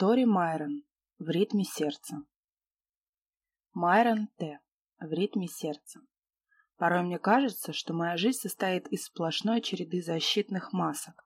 Тори Майрон в ритме сердца. Майрон Т. в ритме сердца. Порой мне кажется, что моя жизнь состоит из сплошной череды защитных масок.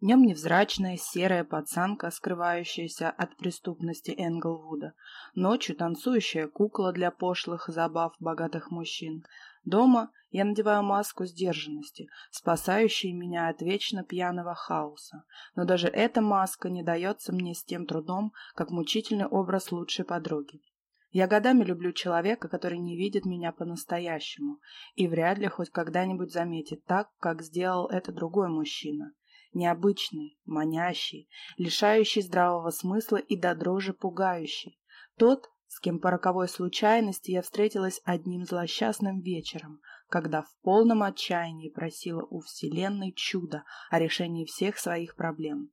Днем невзрачная серая пацанка, скрывающаяся от преступности Энглвуда, ночью танцующая кукла для пошлых забав богатых мужчин, Дома я надеваю маску сдержанности, спасающей меня от вечно пьяного хаоса. Но даже эта маска не дается мне с тем трудом, как мучительный образ лучшей подруги. Я годами люблю человека, который не видит меня по-настоящему и вряд ли хоть когда-нибудь заметит так, как сделал это другой мужчина. Необычный, манящий, лишающий здравого смысла и до дрожи пугающий. Тот, с кем по роковой случайности я встретилась одним злосчастным вечером, когда в полном отчаянии просила у Вселенной чуда о решении всех своих проблем.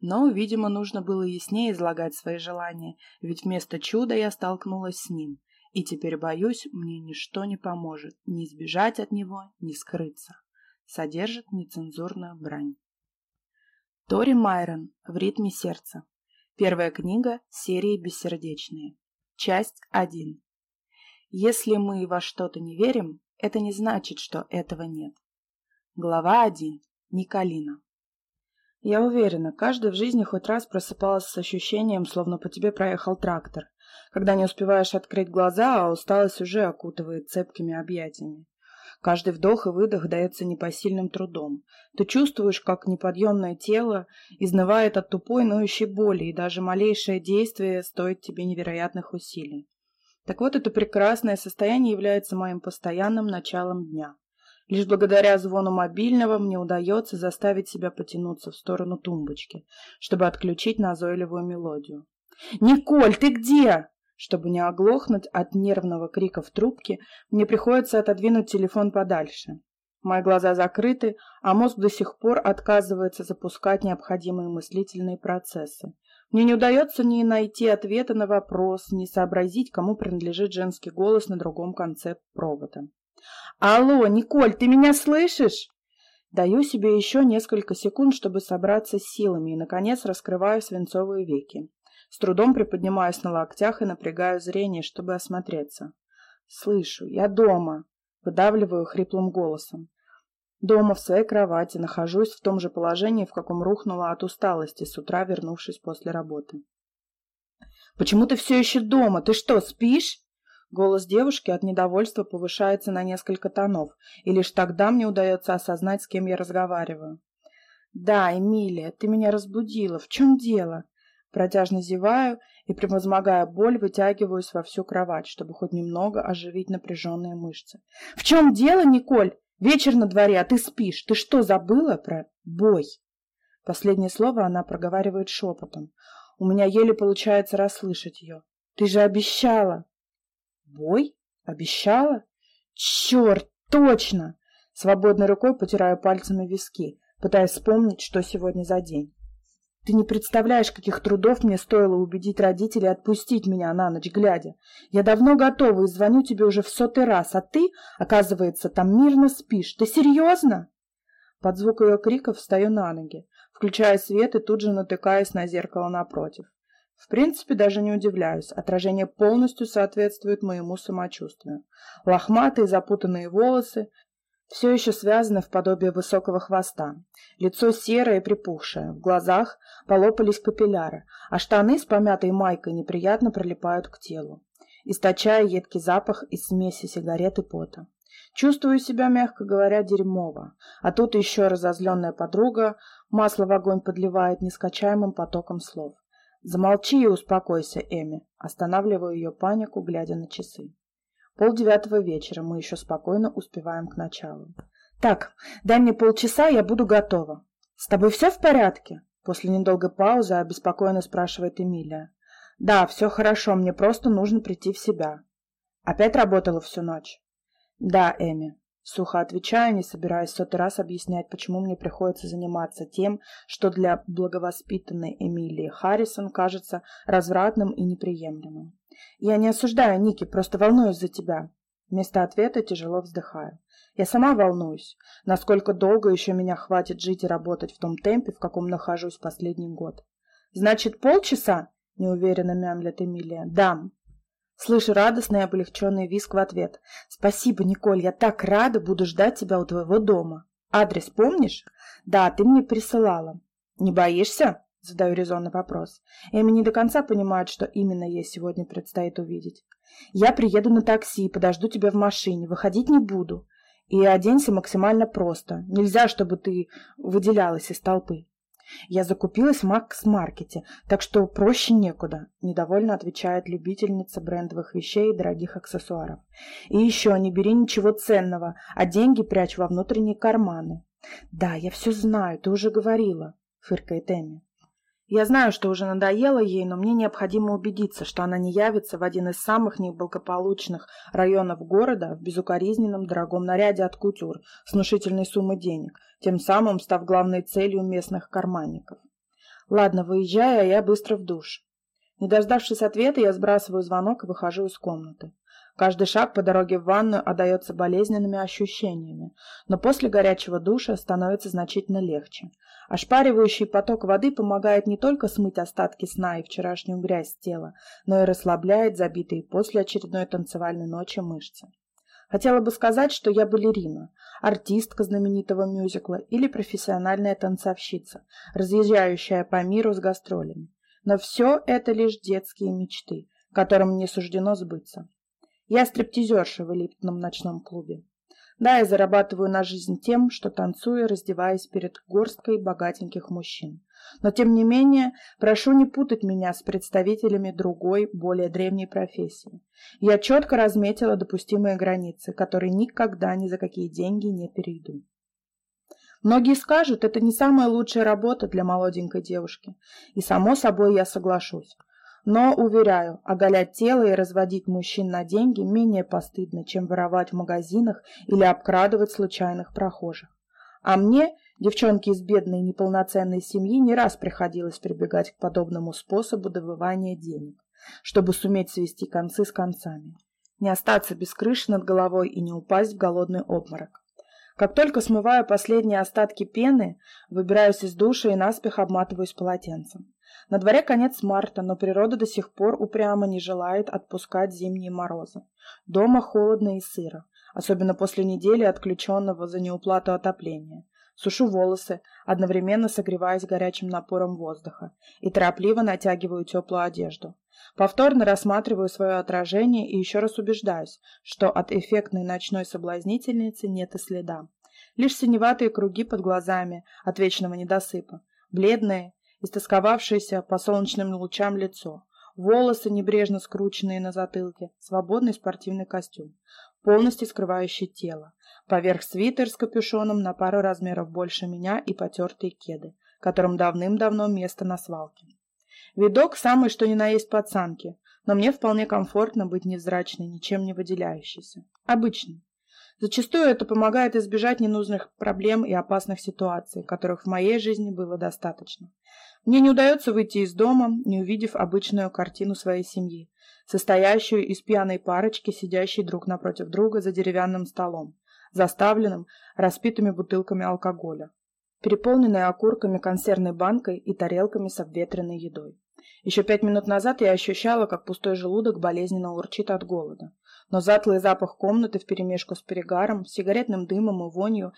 Но, видимо, нужно было яснее излагать свои желания, ведь вместо чуда я столкнулась с ним, и теперь, боюсь, мне ничто не поможет, ни сбежать от него, ни скрыться. Содержит нецензурную брань. Тори Майрон в ритме сердца. Первая книга серии «Бессердечные». Часть 1. Если мы во что-то не верим, это не значит, что этого нет. Глава 1. Николина. Я уверена, каждый в жизни хоть раз просыпался с ощущением, словно по тебе проехал трактор, когда не успеваешь открыть глаза, а усталость уже окутывает цепкими объятиями. Каждый вдох и выдох дается непосильным трудом. Ты чувствуешь, как неподъемное тело изнывает от тупой ноющей боли, и даже малейшее действие стоит тебе невероятных усилий. Так вот, это прекрасное состояние является моим постоянным началом дня. Лишь благодаря звону мобильного мне удается заставить себя потянуться в сторону тумбочки, чтобы отключить назойливую мелодию. «Николь, ты где?» Чтобы не оглохнуть от нервного крика в трубке, мне приходится отодвинуть телефон подальше. Мои глаза закрыты, а мозг до сих пор отказывается запускать необходимые мыслительные процессы. Мне не удается ни найти ответа на вопрос, ни сообразить, кому принадлежит женский голос на другом конце провода. «Алло, Николь, ты меня слышишь?» Даю себе еще несколько секунд, чтобы собраться с силами, и, наконец, раскрываю свинцовые веки. С трудом приподнимаюсь на локтях и напрягаю зрение, чтобы осмотреться. «Слышу, я дома!» — выдавливаю хриплым голосом. Дома, в своей кровати, нахожусь в том же положении, в каком рухнула от усталости, с утра вернувшись после работы. «Почему ты все еще дома? Ты что, спишь?» Голос девушки от недовольства повышается на несколько тонов, и лишь тогда мне удается осознать, с кем я разговариваю. «Да, Эмилия, ты меня разбудила. В чем дело?» Протяжно зеваю и, превозмогая боль, вытягиваюсь во всю кровать, чтобы хоть немного оживить напряженные мышцы. «В чем дело, Николь? Вечер на дворе, а ты спишь. Ты что, забыла про бой?» Последнее слово она проговаривает шепотом. У меня еле получается расслышать ее. «Ты же обещала!» «Бой? Обещала? Черт, точно!» Свободной рукой потираю пальцами виски, пытаясь вспомнить, что сегодня за день. Ты не представляешь, каких трудов мне стоило убедить родителей отпустить меня на ночь глядя. Я давно готова и звоню тебе уже в сотый раз, а ты, оказывается, там мирно спишь. Ты серьезно?» Под звук ее криков встаю на ноги, включая свет и тут же натыкаюсь на зеркало напротив. В принципе, даже не удивляюсь. Отражение полностью соответствует моему самочувствию. Лохматые запутанные волосы, все еще связаны в подобие высокого хвоста. Лицо серое и припухшее, в глазах полопались капилляры, а штаны с помятой майкой неприятно прилипают к телу, источая едкий запах из смеси сигарет и пота. Чувствую себя, мягко говоря, дерьмово, а тут еще разозленная подруга масло в огонь подливает нескачаемым потоком слов. «Замолчи и успокойся, Эми», останавливаю ее панику, глядя на часы. Пол девятого вечера, мы еще спокойно успеваем к началу. «Так, дай мне полчаса, я буду готова». «С тобой все в порядке?» После недолгой паузы обеспокоенно спрашивает Эмилия. «Да, все хорошо, мне просто нужно прийти в себя». «Опять работала всю ночь?» «Да, Эми». Сухо отвечаю, не собираясь сотый раз объяснять, почему мне приходится заниматься тем, что для благовоспитанной Эмилии Харрисон кажется развратным и неприемлемым. Я не осуждаю, Ники, просто волнуюсь за тебя. Вместо ответа тяжело вздыхаю. Я сама волнуюсь, насколько долго еще меня хватит жить и работать в том темпе, в каком нахожусь последний год. Значит, полчаса? — неуверенно мямлет Эмилия. «Дам». Слышу радостный и облегченный виск в ответ. «Спасибо, Николь, я так рада, буду ждать тебя у твоего дома. Адрес помнишь?» «Да, ты мне присылала». «Не боишься?» — задаю резонный вопрос. Эми не до конца понимает, что именно ей сегодня предстоит увидеть. «Я приеду на такси, подожду тебя в машине, выходить не буду. И оденься максимально просто. Нельзя, чтобы ты выделялась из толпы. Я закупилась в Макс-маркете, так что проще некуда, недовольно отвечает любительница брендовых вещей и дорогих аксессуаров. И еще не бери ничего ценного, а деньги прячь во внутренние карманы. Да, я все знаю, ты уже говорила, фыркает Эми. Я знаю, что уже надоело ей, но мне необходимо убедиться, что она не явится в один из самых неблагополучных районов города в безукоризненном дорогом наряде от кутюр с внушительной суммой денег, тем самым став главной целью местных карманников. Ладно, выезжай, а я быстро в душ. Не дождавшись ответа, я сбрасываю звонок и выхожу из комнаты. Каждый шаг по дороге в ванную отдается болезненными ощущениями, но после горячего душа становится значительно легче. Ошпаривающий поток воды помогает не только смыть остатки сна и вчерашнюю грязь с тела, но и расслабляет забитые после очередной танцевальной ночи мышцы. Хотела бы сказать, что я балерина, артистка знаменитого мюзикла или профессиональная танцовщица, разъезжающая по миру с гастролями. Но все это лишь детские мечты, которым не суждено сбыться. Я стриптизерша в элитном ночном клубе. Да, я зарабатываю на жизнь тем, что танцую, раздеваясь перед горсткой богатеньких мужчин. Но, тем не менее, прошу не путать меня с представителями другой, более древней профессии. Я четко разметила допустимые границы, которые никогда ни за какие деньги не перейду. Многие скажут, это не самая лучшая работа для молоденькой девушки. И, само собой, я соглашусь. Но, уверяю, оголять тело и разводить мужчин на деньги менее постыдно, чем воровать в магазинах или обкрадывать случайных прохожих. А мне, девчонке из бедной неполноценной семьи, не раз приходилось прибегать к подобному способу добывания денег, чтобы суметь свести концы с концами. Не остаться без крыши над головой и не упасть в голодный обморок. Как только смываю последние остатки пены, выбираюсь из душа и наспех обматываюсь полотенцем. На дворе конец марта, но природа до сих пор упрямо не желает отпускать зимние морозы. Дома холодно и сыро, особенно после недели отключенного за неуплату отопления. Сушу волосы, одновременно согреваясь горячим напором воздуха, и торопливо натягиваю теплую одежду. Повторно рассматриваю свое отражение и еще раз убеждаюсь, что от эффектной ночной соблазнительницы нет и следа. Лишь синеватые круги под глазами от вечного недосыпа, бледные истосковавшееся по солнечным лучам лицо, волосы, небрежно скрученные на затылке, свободный спортивный костюм, полностью скрывающий тело, поверх свитер с капюшоном на пару размеров больше меня и потертые кеды, которым давным-давно место на свалке. Видок самый что ни на есть пацанки, но мне вполне комфортно быть невзрачной, ничем не выделяющейся. Обычный. Зачастую это помогает избежать ненужных проблем и опасных ситуаций, которых в моей жизни было достаточно. Мне не удается выйти из дома, не увидев обычную картину своей семьи, состоящую из пьяной парочки, сидящей друг напротив друга за деревянным столом, заставленным распитыми бутылками алкоголя, переполненной окурками консервной банкой и тарелками с обветренной едой. Еще пять минут назад я ощущала, как пустой желудок болезненно урчит от голода но затлый запах комнаты вперемешку с перегаром, сигаретным дымом и вонью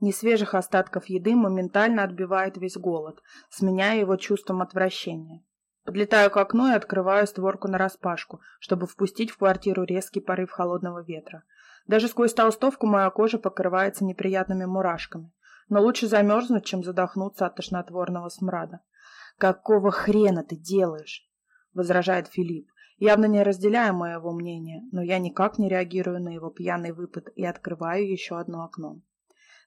несвежих остатков еды моментально отбивает весь голод, сменяя его чувством отвращения. Подлетаю к окну и открываю створку нараспашку, чтобы впустить в квартиру резкий порыв холодного ветра. Даже сквозь толстовку моя кожа покрывается неприятными мурашками. Но лучше замерзнуть, чем задохнуться от тошнотворного смрада. «Какого хрена ты делаешь?» — возражает Филипп явно не разделяя моего мнения, но я никак не реагирую на его пьяный выпад и открываю еще одно окно.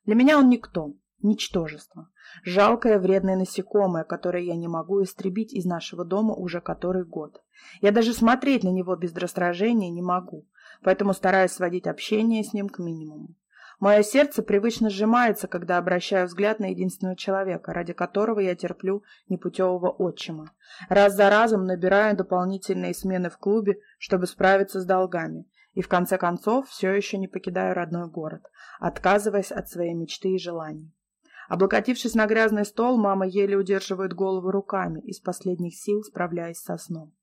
Для меня он никто, ничтожество, жалкое вредное насекомое, которое я не могу истребить из нашего дома уже который год. Я даже смотреть на него без раздражения не могу, поэтому стараюсь сводить общение с ним к минимуму. Мое сердце привычно сжимается, когда обращаю взгляд на единственного человека, ради которого я терплю непутевого отчима. Раз за разом набираю дополнительные смены в клубе, чтобы справиться с долгами. И в конце концов все еще не покидаю родной город, отказываясь от своей мечты и желаний. Облокотившись на грязный стол, мама еле удерживает голову руками, из последних сил справляясь со сном.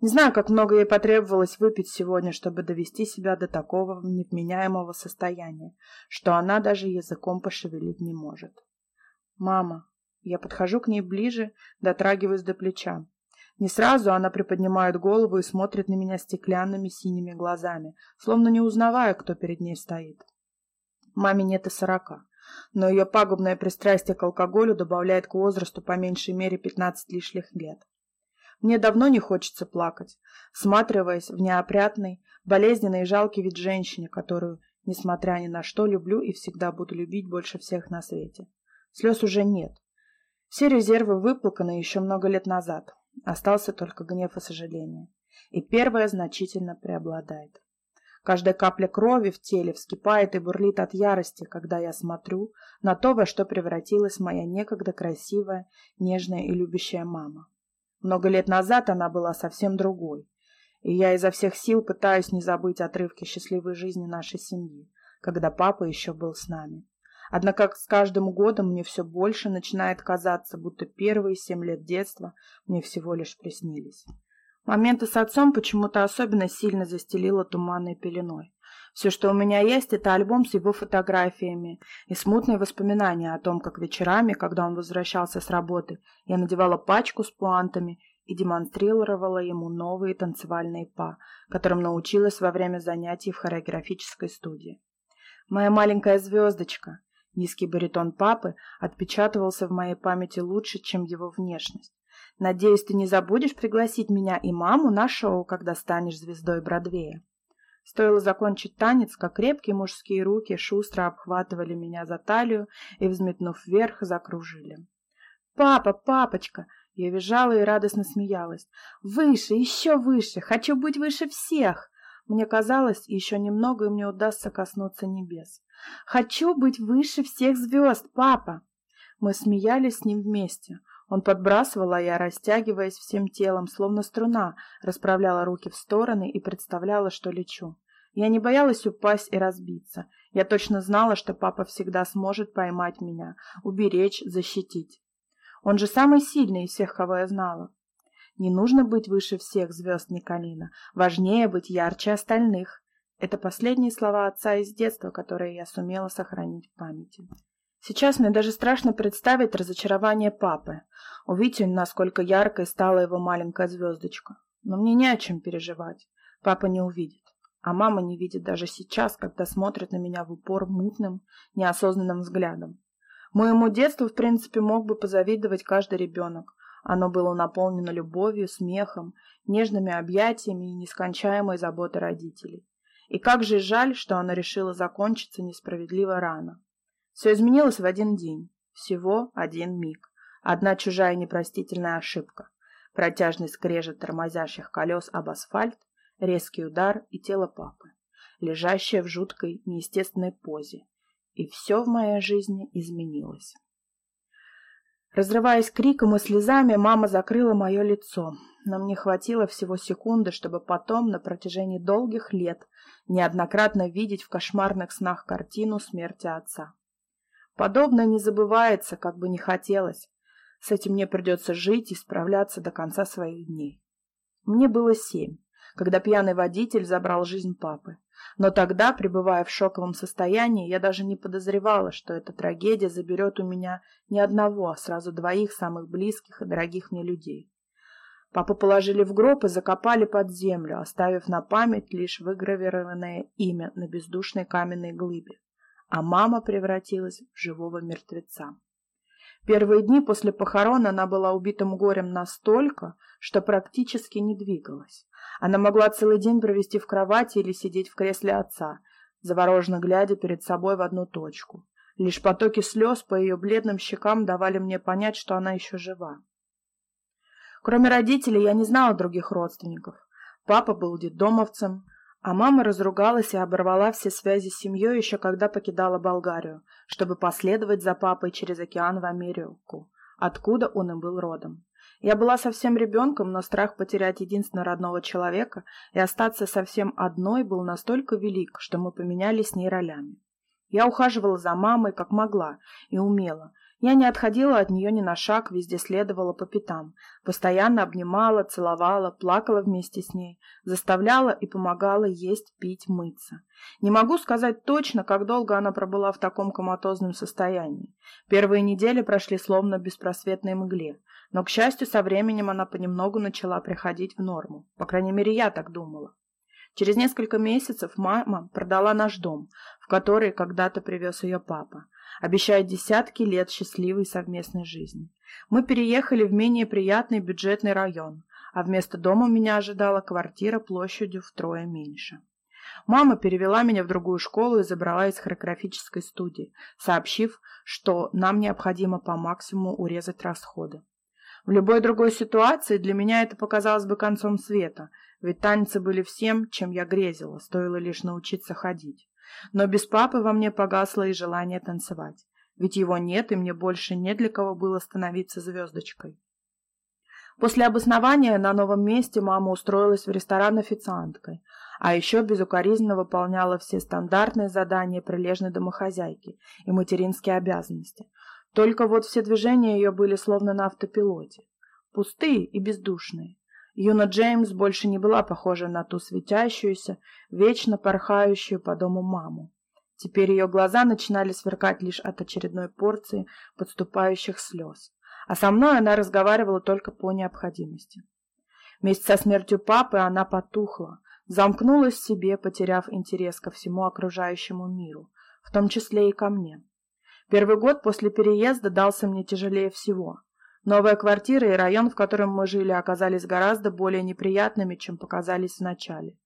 Не знаю, как много ей потребовалось выпить сегодня, чтобы довести себя до такого невменяемого состояния, что она даже языком пошевелить не может. «Мама!» Я подхожу к ней ближе, дотрагиваюсь до плеча. Не сразу она приподнимает голову и смотрит на меня стеклянными синими глазами, словно не узнавая, кто перед ней стоит. Маме нет и сорока, но ее пагубное пристрастие к алкоголю добавляет к возрасту по меньшей мере пятнадцать лишних лет. Мне давно не хочется плакать, всматриваясь в неопрятный, болезненный и жалкий вид женщины, которую, несмотря ни на что, люблю и всегда буду любить больше всех на свете. Слез уже нет. Все резервы выплаканы еще много лет назад. Остался только гнев и сожаление. И первое значительно преобладает. Каждая капля крови в теле вскипает и бурлит от ярости, когда я смотрю на то, во что превратилась моя некогда красивая, нежная и любящая мама. Много лет назад она была совсем другой, и я изо всех сил пытаюсь не забыть отрывки счастливой жизни нашей семьи, когда папа еще был с нами. Однако с каждым годом мне все больше начинает казаться, будто первые семь лет детства мне всего лишь приснились. Моменты с отцом почему-то особенно сильно застелило туманной пеленой. Все, что у меня есть, это альбом с его фотографиями и смутные воспоминания о том, как вечерами, когда он возвращался с работы, я надевала пачку с пуантами и демонстрировала ему новые танцевальные па, которым научилась во время занятий в хореографической студии. Моя маленькая звездочка, Низкий баритон папы отпечатывался в моей памяти лучше, чем его внешность. Надеюсь, ты не забудешь пригласить меня и маму на шоу, когда станешь звездой Бродвея. Стоило закончить танец, как крепкие мужские руки шустро обхватывали меня за талию и, взметнув вверх, закружили. «Папа, папочка!» Я визжала и радостно смеялась. «Выше, еще выше! Хочу быть выше всех!» Мне казалось, еще немного, и мне удастся коснуться небес. «Хочу быть выше всех звезд, папа!» Мы смеялись с ним вместе. Он подбрасывал, а я, растягиваясь всем телом, словно струна, расправляла руки в стороны и представляла, что лечу. Я не боялась упасть и разбиться. Я точно знала, что папа всегда сможет поймать меня, уберечь, защитить. Он же самый сильный из всех, кого я знала. Не нужно быть выше всех звезд Николина. Важнее быть ярче остальных. Это последние слова отца из детства, которые я сумела сохранить в памяти. Сейчас мне даже страшно представить разочарование папы, увидеть, насколько яркой стала его маленькая звездочка. Но мне не о чем переживать. Папа не увидит. А мама не видит даже сейчас, когда смотрит на меня в упор мутным, неосознанным взглядом. Моему детству, в принципе, мог бы позавидовать каждый ребенок. Оно было наполнено любовью, смехом, нежными объятиями и нескончаемой заботой родителей. И как же жаль, что оно решило закончиться несправедливо рано. Все изменилось в один день. Всего один миг. Одна чужая непростительная ошибка. Протяжный скрежет тормозящих колес об асфальт, резкий удар и тело папы, лежащее в жуткой, неестественной позе. И все в моей жизни изменилось. Разрываясь криком и слезами, мама закрыла мое лицо, но мне хватило всего секунды, чтобы потом, на протяжении долгих лет, неоднократно видеть в кошмарных снах картину смерти отца. Подобное не забывается, как бы не хотелось. С этим мне придется жить и справляться до конца своих дней. Мне было семь, когда пьяный водитель забрал жизнь папы. Но тогда, пребывая в шоковом состоянии, я даже не подозревала, что эта трагедия заберет у меня не одного, а сразу двоих самых близких и дорогих мне людей. Папу положили в гроб и закопали под землю, оставив на память лишь выгравированное имя на бездушной каменной глыбе. А мама превратилась в живого мертвеца. Первые дни после похорон она была убитым горем настолько, что практически не двигалась. Она могла целый день провести в кровати или сидеть в кресле отца, завороженно глядя перед собой в одну точку. Лишь потоки слез по ее бледным щекам давали мне понять, что она еще жива. Кроме родителей, я не знала других родственников. Папа был детдомовцем, а мама разругалась и оборвала все связи с семьей еще когда покидала Болгарию, чтобы последовать за папой через океан в Америку, откуда он и был родом. Я была совсем ребенком, но страх потерять единственного родного человека и остаться совсем одной был настолько велик, что мы поменялись с ней ролями. Я ухаживала за мамой, как могла и умела. Я не отходила от нее ни на шаг, везде следовала по пятам. Постоянно обнимала, целовала, плакала вместе с ней, заставляла и помогала есть, пить, мыться. Не могу сказать точно, как долго она пробыла в таком коматозном состоянии. Первые недели прошли словно в беспросветной мгле. Но, к счастью, со временем она понемногу начала приходить в норму. По крайней мере, я так думала. Через несколько месяцев мама продала наш дом, в который когда-то привез ее папа, обещая десятки лет счастливой совместной жизни. Мы переехали в менее приятный бюджетный район, а вместо дома меня ожидала квартира площадью втрое меньше. Мама перевела меня в другую школу и забрала из хореографической студии, сообщив, что нам необходимо по максимуму урезать расходы. В любой другой ситуации для меня это показалось бы концом света, ведь танцы были всем, чем я грезила, стоило лишь научиться ходить. Но без папы во мне погасло и желание танцевать, ведь его нет, и мне больше не для кого было становиться звездочкой. После обоснования на новом месте мама устроилась в ресторан официанткой, а еще безукоризненно выполняла все стандартные задания прилежной домохозяйки и материнские обязанности, только вот все движения ее были словно на автопилоте. Пустые и бездушные. Юна Джеймс больше не была похожа на ту светящуюся, вечно порхающую по дому маму. Теперь ее глаза начинали сверкать лишь от очередной порции подступающих слез. А со мной она разговаривала только по необходимости. Вместе со смертью папы она потухла, замкнулась в себе, потеряв интерес ко всему окружающему миру, в том числе и ко мне. Первый год после переезда дался мне тяжелее всего. Новая квартира и район, в котором мы жили, оказались гораздо более неприятными, чем показались вначале.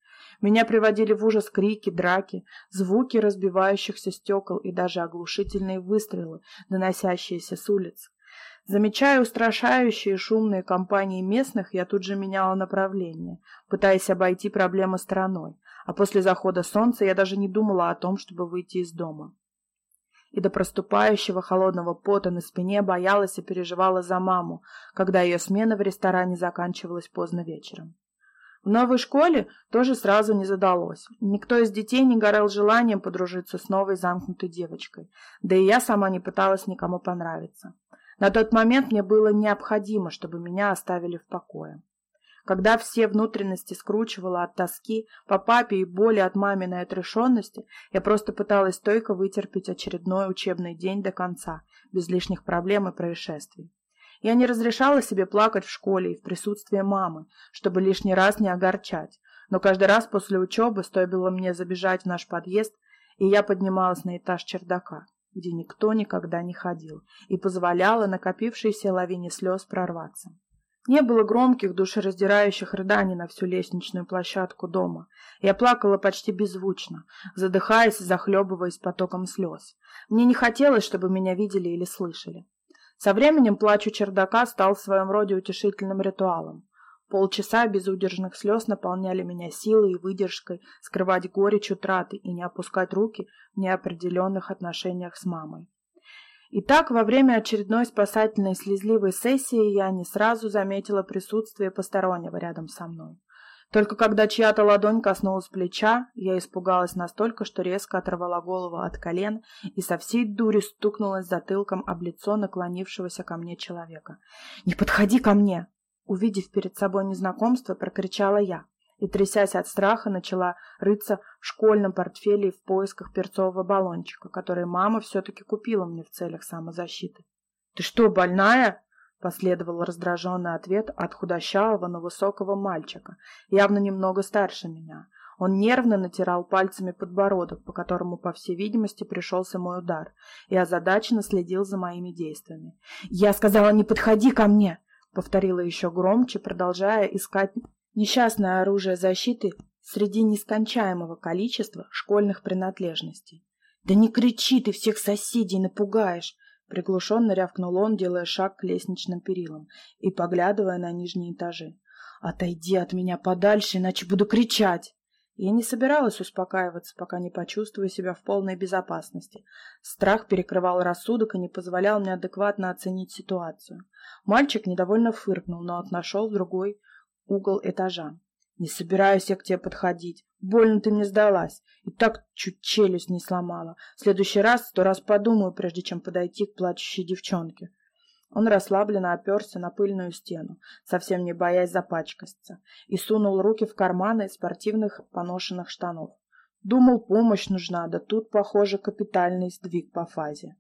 Меня приводили в ужас крики, драки, звуки разбивающихся стекол и даже оглушительные выстрелы, доносящиеся с улиц. Замечая устрашающие шумные компании местных, я тут же меняла направление, пытаясь обойти проблемы стороной, а после захода солнца я даже не думала о том, чтобы выйти из дома и до проступающего холодного пота на спине боялась и переживала за маму, когда ее смена в ресторане заканчивалась поздно вечером. В новой школе тоже сразу не задалось. Никто из детей не горел желанием подружиться с новой замкнутой девочкой, да и я сама не пыталась никому понравиться. На тот момент мне было необходимо, чтобы меня оставили в покое. Когда все внутренности скручивало от тоски по папе и боли от маминой отрешенности, я просто пыталась стойко вытерпеть очередной учебный день до конца, без лишних проблем и происшествий. Я не разрешала себе плакать в школе и в присутствии мамы, чтобы лишний раз не огорчать, но каждый раз после учебы стоило мне забежать в наш подъезд, и я поднималась на этаж чердака, где никто никогда не ходил, и позволяла накопившейся лавине слез прорваться. Не было громких, душераздирающих рыданий на всю лестничную площадку дома. Я плакала почти беззвучно, задыхаясь и захлебываясь потоком слез. Мне не хотелось, чтобы меня видели или слышали. Со временем плач у чердака стал в своем роде утешительным ритуалом. Полчаса безудержных слез наполняли меня силой и выдержкой скрывать горечь утраты и не опускать руки в неопределенных отношениях с мамой. И так во время очередной спасательной слезливой сессии я не сразу заметила присутствие постороннего рядом со мной. Только когда чья-то ладонь коснулась плеча, я испугалась настолько, что резко оторвала голову от колен и со всей дури стукнулась затылком об лицо наклонившегося ко мне человека. «Не подходи ко мне!» Увидев перед собой незнакомство, прокричала я и, трясясь от страха, начала рыться в школьном портфеле в поисках перцового баллончика, который мама все-таки купила мне в целях самозащиты. «Ты что, больная?» — последовал раздраженный ответ от худощавого, но высокого мальчика, явно немного старше меня. Он нервно натирал пальцами подбородок, по которому, по всей видимости, пришелся мой удар, и озадаченно следил за моими действиями. «Я сказала, не подходи ко мне!» — повторила еще громче, продолжая искать Несчастное оружие защиты среди нескончаемого количества школьных принадлежностей. «Да не кричи, ты всех соседей напугаешь!» Приглушенно рявкнул он, делая шаг к лестничным перилам и поглядывая на нижние этажи. «Отойди от меня подальше, иначе буду кричать!» Я не собиралась успокаиваться, пока не почувствую себя в полной безопасности. Страх перекрывал рассудок и не позволял мне адекватно оценить ситуацию. Мальчик недовольно фыркнул, но отошел в другой угол этажа. Не собираюсь я к тебе подходить. Больно ты мне сдалась. И так чуть челюсть не сломала. В следующий раз сто раз подумаю, прежде чем подойти к плачущей девчонке. Он расслабленно оперся на пыльную стену, совсем не боясь запачкаться, и сунул руки в карманы спортивных поношенных штанов. Думал, помощь нужна, да тут, похоже, капитальный сдвиг по фазе.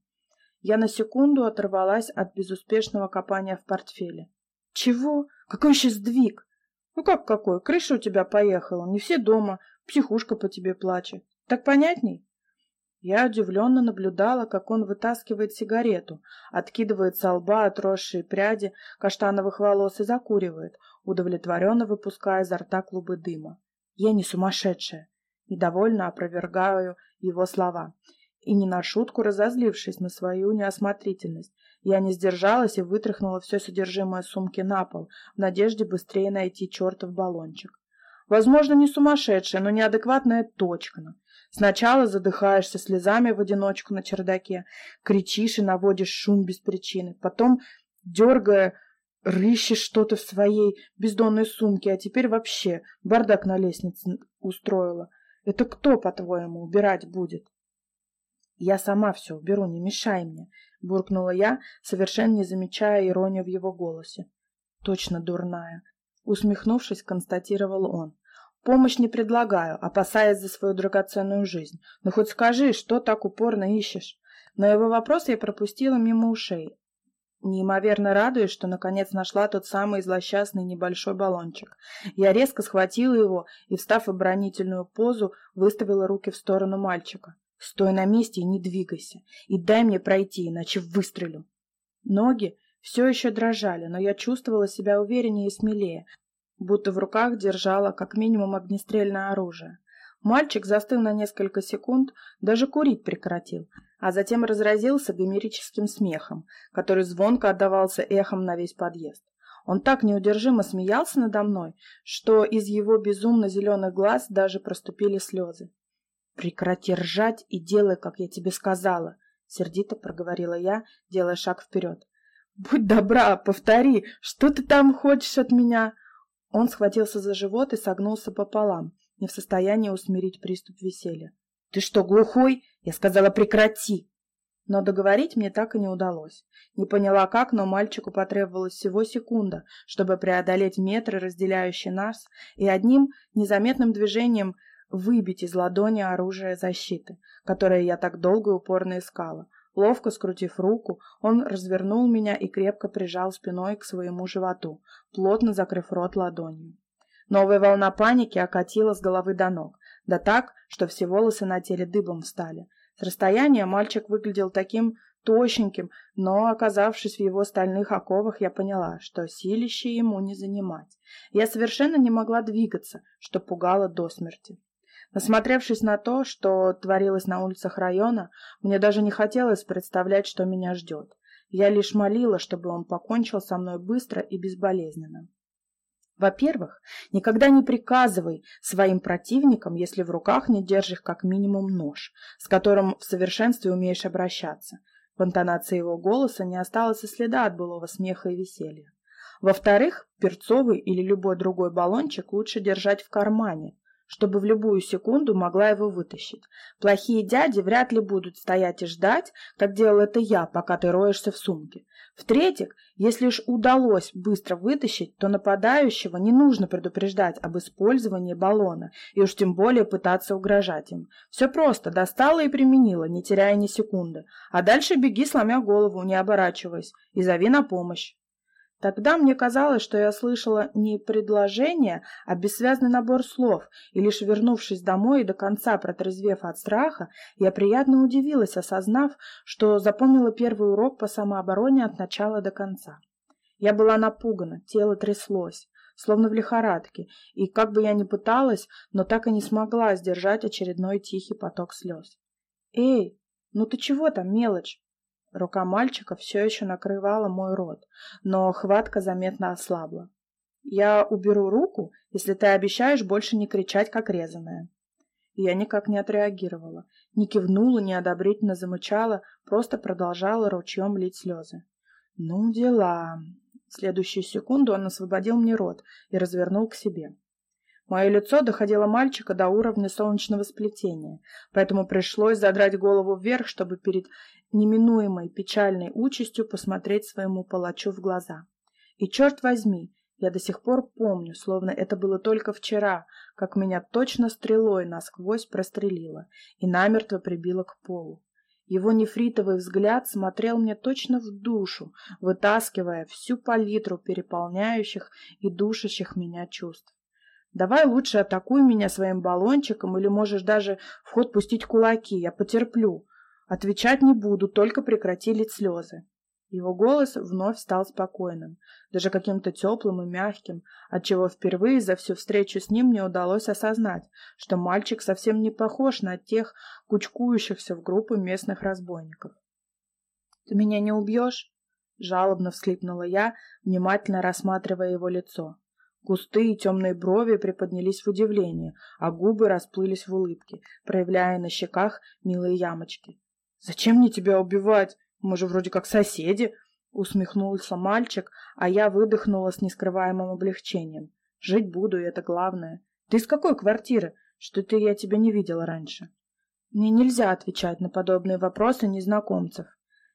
Я на секунду оторвалась от безуспешного копания в портфеле. «Чего? Какой еще сдвиг?» «Ну как какой? Крыша у тебя поехала, не все дома, психушка по тебе плачет. Так понятней?» Я удивленно наблюдала, как он вытаскивает сигарету, откидывает со лба отросшие пряди каштановых волос и закуривает, удовлетворенно выпуская изо рта клубы дыма. Я не сумасшедшая. Недовольно опровергаю его слова. И не на шутку разозлившись на свою неосмотрительность, я не сдержалась и вытряхнула все содержимое сумки на пол, в надежде быстрее найти чертов баллончик. Возможно, не сумасшедшая, но неадекватная точка. Сначала задыхаешься слезами в одиночку на чердаке, кричишь и наводишь шум без причины, потом, дергая, рыщешь что-то в своей бездонной сумке, а теперь вообще бардак на лестнице устроила. Это кто, по-твоему, убирать будет? Я сама все уберу, не мешай мне, буркнула я, совершенно не замечая иронию в его голосе. Точно дурная. Усмехнувшись, констатировал он. Помощь не предлагаю, опасаясь за свою драгоценную жизнь. Но хоть скажи, что так упорно ищешь? Но его вопрос я пропустила мимо ушей, неимоверно радуясь, что наконец нашла тот самый злосчастный небольшой баллончик. Я резко схватила его и, встав в оборонительную позу, выставила руки в сторону мальчика. «Стой на месте и не двигайся, и дай мне пройти, иначе выстрелю». Ноги все еще дрожали, но я чувствовала себя увереннее и смелее, будто в руках держала как минимум огнестрельное оружие. Мальчик застыл на несколько секунд, даже курить прекратил, а затем разразился гомерическим смехом, который звонко отдавался эхом на весь подъезд. Он так неудержимо смеялся надо мной, что из его безумно зеленых глаз даже проступили слезы. «Прекрати ржать и делай, как я тебе сказала», — сердито проговорила я, делая шаг вперед. «Будь добра, повтори, что ты там хочешь от меня?» Он схватился за живот и согнулся пополам, не в состоянии усмирить приступ веселья. «Ты что, глухой? Я сказала, прекрати!» Но договорить мне так и не удалось. Не поняла как, но мальчику потребовалась всего секунда, чтобы преодолеть метры, разделяющие нас, и одним незаметным движением выбить из ладони оружие защиты, которое я так долго и упорно искала. Ловко скрутив руку, он развернул меня и крепко прижал спиной к своему животу, плотно закрыв рот ладонью. Новая волна паники окатила с головы до ног, да так, что все волосы на теле дыбом встали. С расстояния мальчик выглядел таким тощеньким, но, оказавшись в его стальных оковах, я поняла, что силище ему не занимать. Я совершенно не могла двигаться, что пугало до смерти. Насмотревшись на то, что творилось на улицах района, мне даже не хотелось представлять, что меня ждет. Я лишь молила, чтобы он покончил со мной быстро и безболезненно. Во-первых, никогда не приказывай своим противникам, если в руках не держишь как минимум нож, с которым в совершенстве умеешь обращаться. В интонации его голоса не осталось и следа от былого смеха и веселья. Во-вторых, перцовый или любой другой баллончик лучше держать в кармане, чтобы в любую секунду могла его вытащить. Плохие дяди вряд ли будут стоять и ждать, как делал это я, пока ты роешься в сумке. В-третьих, если уж удалось быстро вытащить, то нападающего не нужно предупреждать об использовании баллона и уж тем более пытаться угрожать им. Все просто, достала и применила, не теряя ни секунды. А дальше беги, сломя голову, не оборачиваясь, и зови на помощь. Тогда мне казалось, что я слышала не предложение, а бессвязный набор слов, и лишь вернувшись домой и до конца протрезвев от страха, я приятно удивилась, осознав, что запомнила первый урок по самообороне от начала до конца. Я была напугана, тело тряслось, словно в лихорадке, и как бы я ни пыталась, но так и не смогла сдержать очередной тихий поток слез. «Эй, ну ты чего там, мелочь?» Рука мальчика все еще накрывала мой рот, но хватка заметно ослабла. «Я уберу руку, если ты обещаешь больше не кричать, как резаная». Я никак не отреагировала, не кивнула, не одобрительно замычала, просто продолжала ручьем лить слезы. «Ну, дела...» В следующую секунду он освободил мне рот и развернул к себе. Мое лицо доходило мальчика до уровня солнечного сплетения, поэтому пришлось задрать голову вверх, чтобы перед неминуемой печальной участью посмотреть своему палачу в глаза. И черт возьми, я до сих пор помню, словно это было только вчера, как меня точно стрелой насквозь прострелило и намертво прибило к полу. Его нефритовый взгляд смотрел мне точно в душу, вытаскивая всю палитру переполняющих и душащих меня чувств. Давай лучше атакуй меня своим баллончиком или можешь даже в ход пустить кулаки, я потерплю. Отвечать не буду, только прекрати лить слезы. Его голос вновь стал спокойным, даже каким-то теплым и мягким, отчего впервые за всю встречу с ним мне удалось осознать, что мальчик совсем не похож на тех кучкующихся в группу местных разбойников. «Ты меня не убьешь?» — жалобно всхлипнула я, внимательно рассматривая его лицо. Густые темные брови приподнялись в удивлении, а губы расплылись в улыбке, проявляя на щеках милые ямочки. «Зачем мне тебя убивать? Мы же вроде как соседи!» Усмехнулся мальчик, а я выдохнула с нескрываемым облегчением. «Жить буду, и это главное. Ты из какой квартиры? Что-то я тебя не видела раньше». Мне нельзя отвечать на подобные вопросы незнакомцев.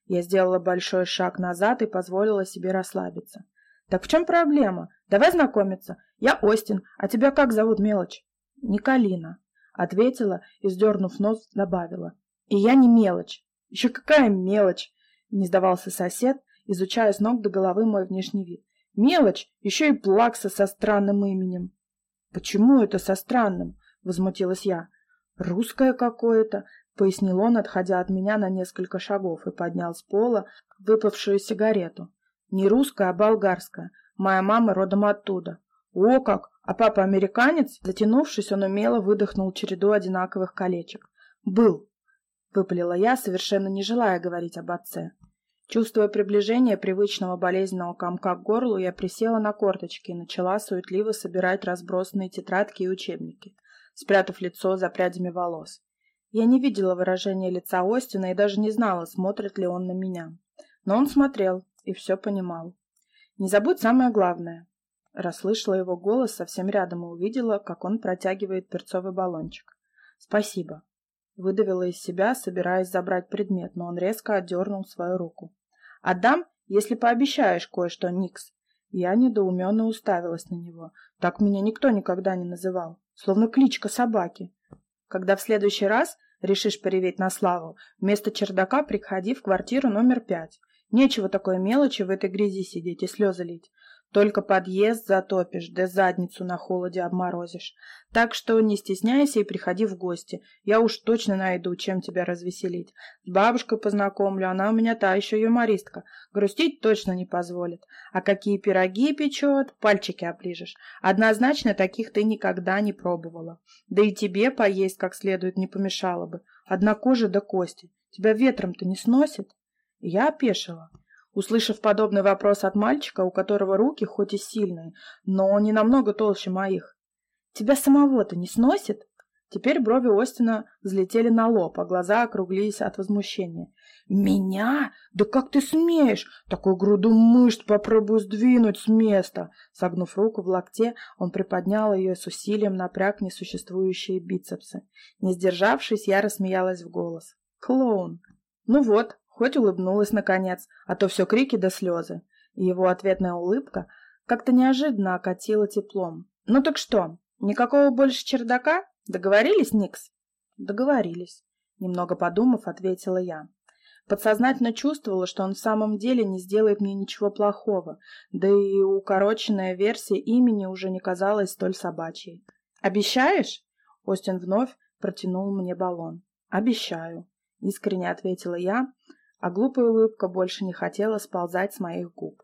Я сделала большой шаг назад и позволила себе расслабиться. «Так в чем проблема? Давай знакомиться. Я Остин, а тебя как зовут, мелочь?» «Николина», — ответила и, сдернув нос, добавила. «И я не мелочь». «Еще какая мелочь?» — не сдавался сосед, изучая с ног до головы мой внешний вид. «Мелочь! Еще и плакса со странным именем!» «Почему это со странным?» — возмутилась я. «Русское какое-то», — пояснил он, отходя от меня на несколько шагов и поднял с пола выпавшую сигарету. «Не русская, а болгарская. Моя мама родом оттуда». «О как! А папа американец?» Затянувшись, он умело выдохнул череду одинаковых колечек. «Был», — выпалила я, совершенно не желая говорить об отце. Чувствуя приближение привычного болезненного комка к горлу, я присела на корточки и начала суетливо собирать разбросанные тетрадки и учебники, спрятав лицо за прядями волос. Я не видела выражения лица Остина и даже не знала, смотрит ли он на меня. Но он смотрел и все понимал. «Не забудь самое главное». Расслышала его голос совсем рядом и увидела, как он протягивает перцовый баллончик. «Спасибо». Выдавила из себя, собираясь забрать предмет, но он резко отдернул свою руку. Отдам, если пообещаешь кое-что, Никс. Я недоуменно уставилась на него. Так меня никто никогда не называл. Словно кличка собаки. Когда в следующий раз решишь пореветь на славу, вместо чердака приходи в квартиру номер пять. Нечего такой мелочи в этой грязи сидеть и слезы лить. Только подъезд затопишь, да задницу на холоде обморозишь. Так что не стесняйся и приходи в гости. Я уж точно найду, чем тебя развеселить. С бабушкой познакомлю, она у меня та еще юмористка. Грустить точно не позволит. А какие пироги печет, пальчики оближешь. Однозначно таких ты никогда не пробовала. Да и тебе поесть как следует не помешало бы. Одна кожа до кости. Тебя ветром-то не сносит? Я опешила. Услышав подобный вопрос от мальчика, у которого руки хоть и сильные, но не намного толще моих. «Тебя самого-то не сносит?» Теперь брови Остина взлетели на лоб, а глаза округлились от возмущения. «Меня? Да как ты смеешь? Такую груду мышц попробуй сдвинуть с места!» Согнув руку в локте, он приподнял ее с усилием напряг несуществующие бицепсы. Не сдержавшись, я рассмеялась в голос. «Клоун!» «Ну вот, Хоть улыбнулась наконец, а то все крики да слезы. И его ответная улыбка как-то неожиданно окатила теплом. «Ну так что, никакого больше чердака? Договорились, Никс?» «Договорились», — немного подумав, ответила я. Подсознательно чувствовала, что он в самом деле не сделает мне ничего плохого, да и укороченная версия имени уже не казалась столь собачьей. «Обещаешь?» — Остин вновь протянул мне баллон. «Обещаю», — искренне ответила я, а глупая улыбка больше не хотела сползать с моих губ.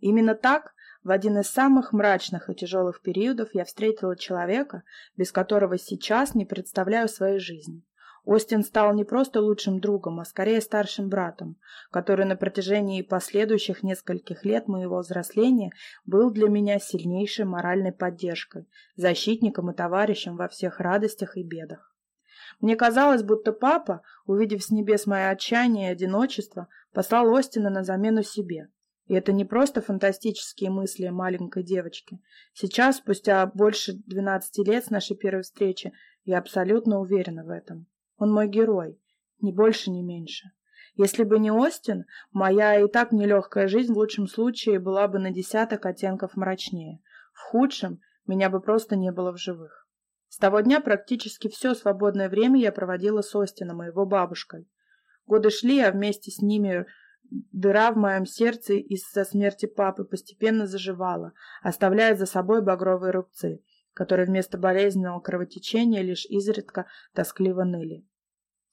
Именно так, в один из самых мрачных и тяжелых периодов, я встретила человека, без которого сейчас не представляю своей жизни. Остин стал не просто лучшим другом, а скорее старшим братом, который на протяжении последующих нескольких лет моего взросления был для меня сильнейшей моральной поддержкой, защитником и товарищем во всех радостях и бедах. Мне казалось, будто папа, увидев с небес мое отчаяние и одиночество, послал Остина на замену себе. И это не просто фантастические мысли маленькой девочки. Сейчас, спустя больше 12 лет с нашей первой встречи, я абсолютно уверена в этом. Он мой герой, ни больше, ни меньше. Если бы не Остин, моя и так нелегкая жизнь в лучшем случае была бы на десяток оттенков мрачнее. В худшем меня бы просто не было в живых. С того дня практически все свободное время я проводила с Остином и его бабушкой. Годы шли, а вместе с ними дыра в моем сердце из-за смерти папы постепенно заживала, оставляя за собой багровые рубцы, которые вместо болезненного кровотечения лишь изредка тоскливо ныли.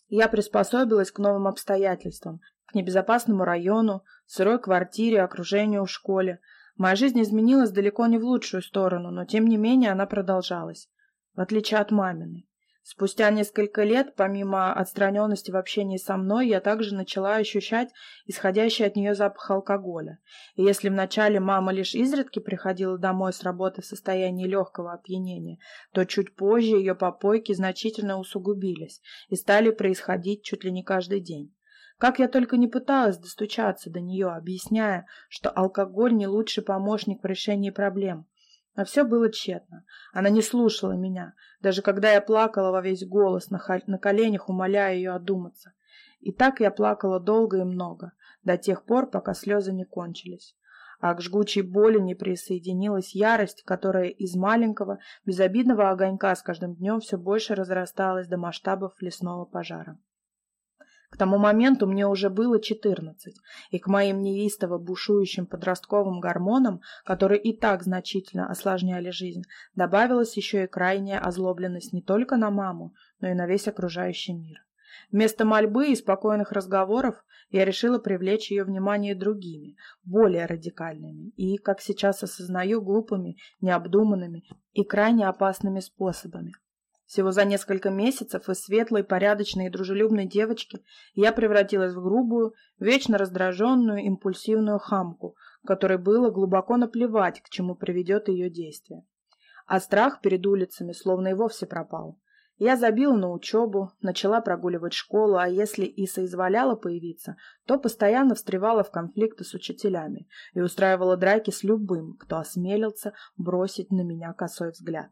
Я приспособилась к новым обстоятельствам, к небезопасному району, сырой квартире, окружению в школе. Моя жизнь изменилась далеко не в лучшую сторону, но тем не менее она продолжалась, в отличие от маминой. Спустя несколько лет, помимо отстраненности в общении со мной, я также начала ощущать исходящий от нее запах алкоголя. И если вначале мама лишь изредки приходила домой с работы в состоянии легкого опьянения, то чуть позже ее попойки значительно усугубились и стали происходить чуть ли не каждый день. Как я только не пыталась достучаться до нее, объясняя, что алкоголь не лучший помощник в решении проблем, но все было тщетно. Она не слушала меня, даже когда я плакала во весь голос, на, на коленях умоляя ее одуматься. И так я плакала долго и много, до тех пор, пока слезы не кончились. А к жгучей боли не присоединилась ярость, которая из маленького, безобидного огонька с каждым днем все больше разрасталась до масштабов лесного пожара. К тому моменту мне уже было четырнадцать, и к моим неистово бушующим подростковым гормонам, которые и так значительно осложняли жизнь, добавилась еще и крайняя озлобленность не только на маму, но и на весь окружающий мир. Вместо мольбы и спокойных разговоров я решила привлечь ее внимание другими, более радикальными и, как сейчас осознаю, глупыми, необдуманными и крайне опасными способами. Всего за несколько месяцев из светлой, порядочной и дружелюбной девочки я превратилась в грубую, вечно раздраженную, импульсивную хамку, которой было глубоко наплевать, к чему приведет ее действие. А страх перед улицами словно и вовсе пропал. Я забила на учебу, начала прогуливать школу, а если и соизволяла появиться, то постоянно встревала в конфликты с учителями и устраивала драки с любым, кто осмелился бросить на меня косой взгляд.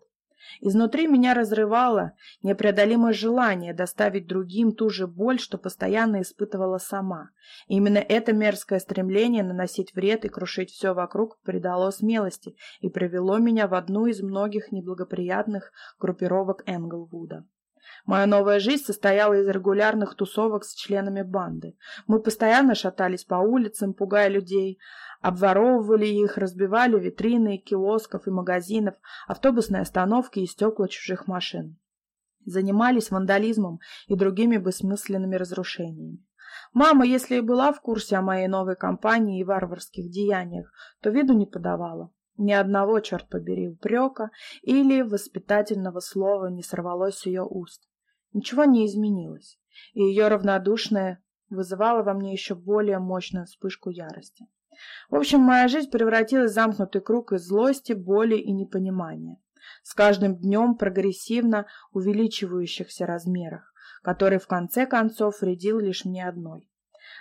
Изнутри меня разрывало непреодолимое желание доставить другим ту же боль, что постоянно испытывала сама. И именно это мерзкое стремление наносить вред и крушить все вокруг придало смелости и привело меня в одну из многих неблагоприятных группировок Энглвуда. Моя новая жизнь состояла из регулярных тусовок с членами банды. Мы постоянно шатались по улицам, пугая людей, обворовывали их, разбивали витрины киосков и магазинов, автобусные остановки и стекла чужих машин. Занимались вандализмом и другими бессмысленными разрушениями. Мама, если и была в курсе о моей новой компании и варварских деяниях, то виду не подавала. Ни одного, черт побери, упрека или воспитательного слова не сорвалось с ее уст. Ничего не изменилось, и ее равнодушное вызывало во мне еще более мощную вспышку ярости. В общем, моя жизнь превратилась в замкнутый круг из злости, боли и непонимания. С каждым днем прогрессивно увеличивающихся размерах, который в конце концов вредил лишь мне одной.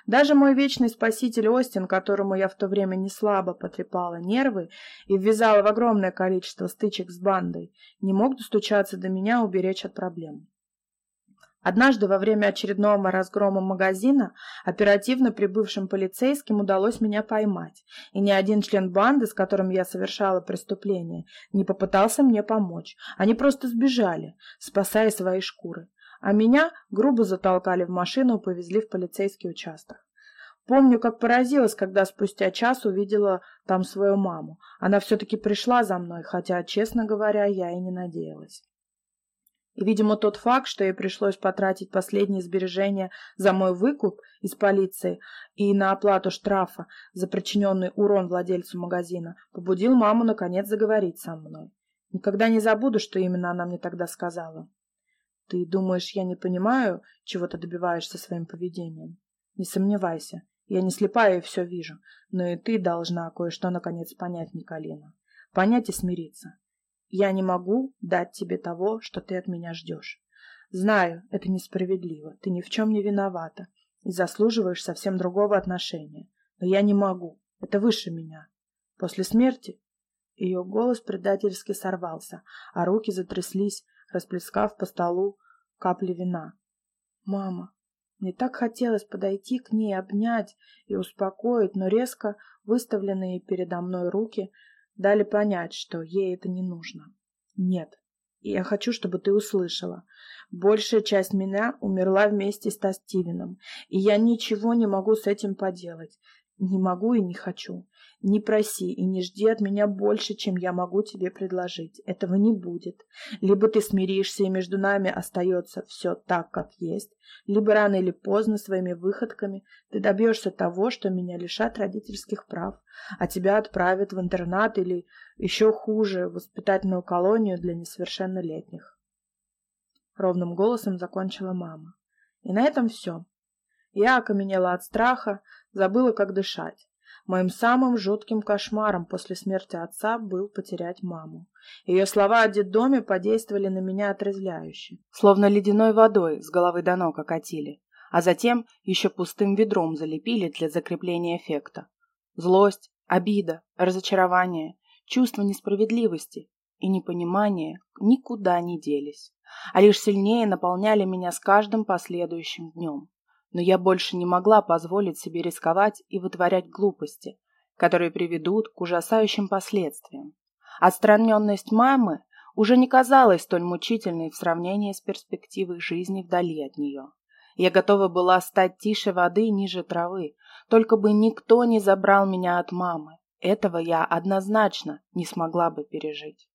Даже мой вечный спаситель Остин, которому я в то время не слабо потрепала нервы и ввязала в огромное количество стычек с бандой, не мог достучаться до меня уберечь от проблем. Однажды во время очередного разгрома магазина оперативно прибывшим полицейским удалось меня поймать, и ни один член банды, с которым я совершала преступление, не попытался мне помочь. Они просто сбежали, спасая свои шкуры. А меня грубо затолкали в машину и повезли в полицейский участок. Помню, как поразилась, когда спустя час увидела там свою маму. Она все-таки пришла за мной, хотя, честно говоря, я и не надеялась. И, видимо, тот факт, что ей пришлось потратить последние сбережения за мой выкуп из полиции и на оплату штрафа за причиненный урон владельцу магазина, побудил маму наконец заговорить со мной. Никогда не забуду, что именно она мне тогда сказала. «Ты думаешь, я не понимаю, чего ты добиваешься своим поведением? Не сомневайся, я не слепая и все вижу, но и ты должна кое-что наконец понять, Николина. Понять и смириться. Я не могу дать тебе того, что ты от меня ждешь. Знаю, это несправедливо, ты ни в чем не виновата и заслуживаешь совсем другого отношения. Но я не могу, Это выше меня. После смерти ее голос предательски сорвался, а руки затряслись, расплескав по столу капли вина. «Мама!» Мне так хотелось подойти к ней, обнять и успокоить, но резко выставленные передо мной руки дали понять, что ей это не нужно. «Нет, и я хочу, чтобы ты услышала. Большая часть меня умерла вместе с Стивеном, и я ничего не могу с этим поделать. Не могу и не хочу. Не проси и не жди от меня больше, чем я могу тебе предложить. Этого не будет. Либо ты смиришься, и между нами остается все так, как есть, либо рано или поздно своими выходками ты добьешься того, что меня лишат родительских прав, а тебя отправят в интернат или, еще хуже, в воспитательную колонию для несовершеннолетних. Ровным голосом закончила мама. И на этом все. Я окаменела от страха, забыла, как дышать. Моим самым жутким кошмаром после смерти отца был потерять маму. Ее слова о детдоме подействовали на меня отрезвляюще. Словно ледяной водой с головы до ног окатили, а затем еще пустым ведром залепили для закрепления эффекта. Злость, обида, разочарование, чувство несправедливости и непонимание никуда не делись, а лишь сильнее наполняли меня с каждым последующим днем но я больше не могла позволить себе рисковать и вытворять глупости, которые приведут к ужасающим последствиям. Отстраненность мамы уже не казалась столь мучительной в сравнении с перспективой жизни вдали от нее. Я готова была стать тише воды ниже травы, только бы никто не забрал меня от мамы. Этого я однозначно не смогла бы пережить.